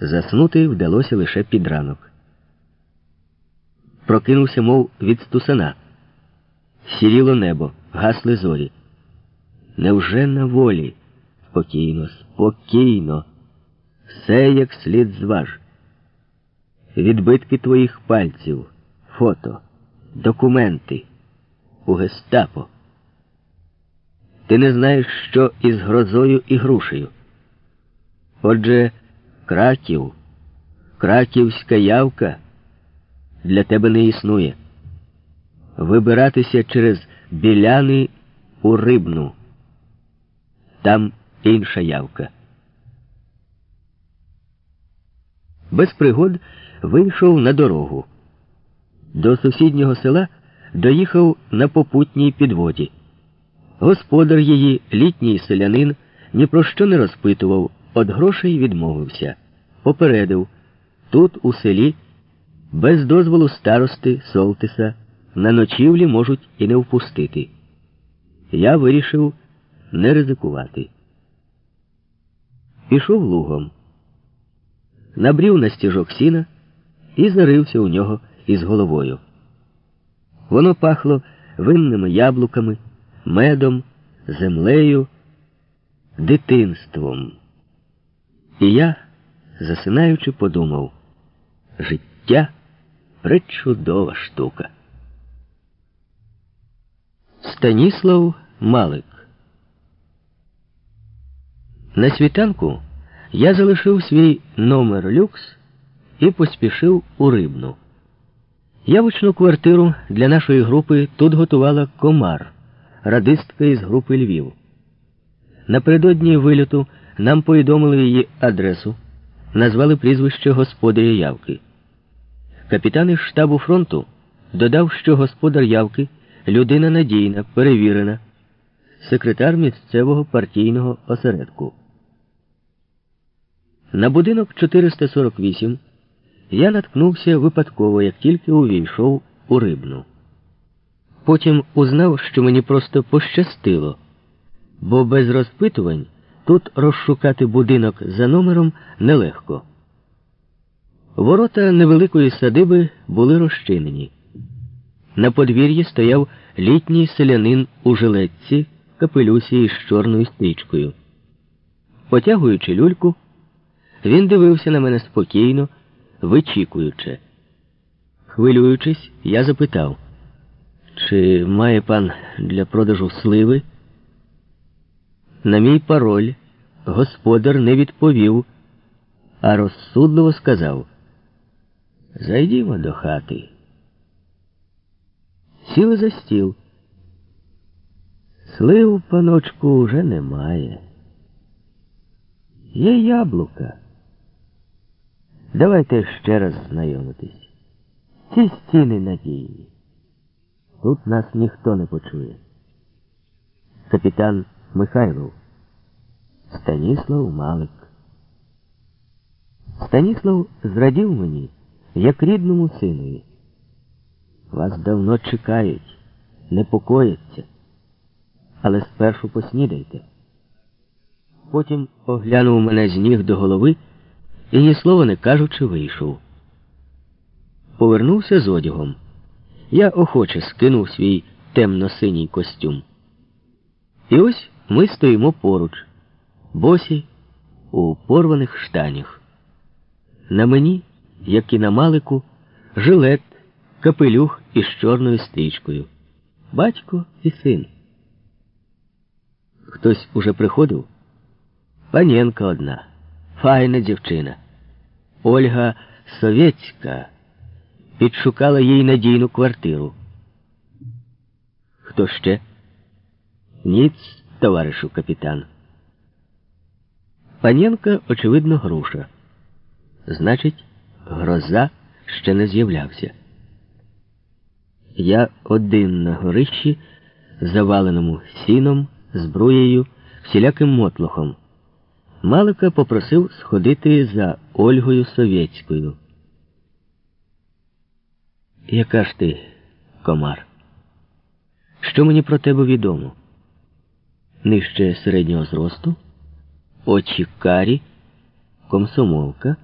Заснути вдалося лише під ранок. Прокинувся, мов від стусана. Сіріло небо, гасли зорі. Невже на волі? Спокійно, спокійно. Все як слід зваж. Відбитки твоїх пальців, фото, документи у гестапо. Ти не знаєш, що із грозою і грушею. Отже, краків, краківська явка для тебе не існує. Вибиратися через біляни у рибну. Там інша явка. Без пригод вийшов на дорогу. До сусіднього села доїхав на попутній підводі. Господар її, літній селянин, ні про що не розпитував, від грошей відмовився. Попередив тут, у селі, без дозволу старости Солтиса, на ночівлі можуть і не впустити. Я вирішив не ризикувати. Пішов лугом, набрів на стіжок сіна і зарився у нього із головою. Воно пахло винними яблуками, медом, землею, дитинством. І я, засинаючи, подумав, життя пречудова штука. Станіслав Малик На світанку я залишив свій номер люкс і поспішив у рибну. Явочну квартиру для нашої групи тут готувала комар, радистка із групи Львів. Напередодні виліту нам повідомили її адресу, назвали прізвище господаря явки. Капітан із штабу фронту додав, що господар явки людина надійна, перевірена, секретар місцевого партійного осередку. На будинок 448 я наткнувся випадково, як тільки увійшов у рибну. Потім узнав, що мені просто пощастило, бо без розпитувань тут розшукати будинок за номером нелегко. Ворота невеликої садиби були розчинені. На подвір'ї стояв літній селянин у жилетці, капелюсі із чорною стрічкою. Потягуючи люльку, він дивився на мене спокійно, вичікуючи. Хвилюючись, я запитав, чи має пан для продажу сливи? На мій пароль господар не відповів, а розсудливо сказав Зайдімо до хати. Сіли за стіл. Слив, паночку, вже немає. Є яблука. Давайте ще раз знайомитись. Ці стіни надійні. Тут нас ніхто не почує. Капітан Михайлов. Станіслав Малик. Станіслав зрадів мені, як рідному синові. Вас давно чекають, непокояться, але спершу поснідайте. Потім оглянув мене з ніг до голови і, ні слова не кажучи, вийшов. Повернувся з одягом. Я охоче скинув свій темно-синій костюм. І ось ми стоїмо поруч, босі у порваних штанях. На мені, як і на малику, жилет, капелюх із чорною стрічкою. Батько і син. Хтось уже приходив? Панєнка одна, файна дівчина. Ольга Совєцька підшукала їй надійну квартиру. Хто ще? Ніц, товаришу капітан. Панєнка, очевидно, груша. Значить, гроза ще не з'являвся. Я один на горищі, заваленому сіном, зброєю, всіляким мотлохом. Малика попросив сходити за Ольгою Совєцькою. Яка ж ти, комар? Що мені про тебе відомо? Нижче середнього зросту, очі карі, комсомолка.